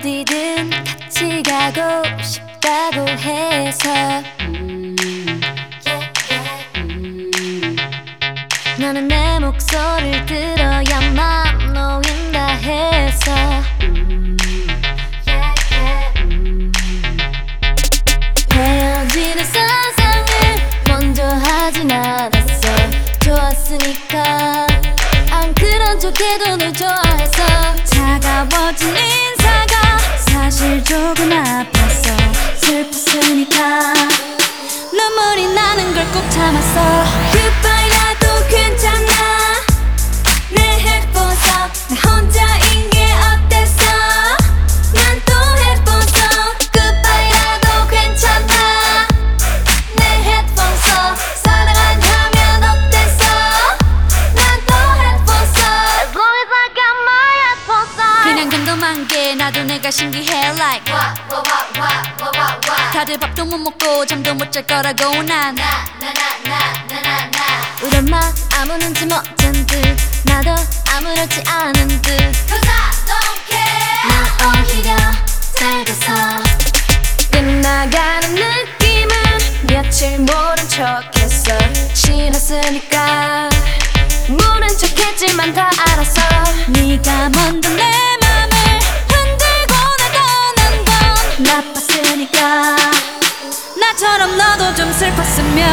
어디든 같이 가고 싶다고 해서. 음, yeah, 음. 너는 내 목소리를 들어야만 놓인다 해서. 음, 음. 헤어지는 상상을 먼저 하진 않았어. 좋았으니까. 안 그런 척해도 널 좋아해서. 차가워진 인사가 사실 조금 아팠어. 슬펐으니까. 눈물이 나는 걸 꼭 참았어 궁금한 게 나도 내가 신기해 like. 다들 밥도 못 먹고 잠도 못 잘 거라고 난. 우리 엄마 아무 눈치 못챈 듯. 나도 아무렇지 않은 듯. 난 오히려 잘 돼서. 끝나가는 느낌은 며칠 모른 척했어. 싫었으니까. 모른 척했지만 다 알았어. 네가 먼저 내 너도 좀 슬펐으면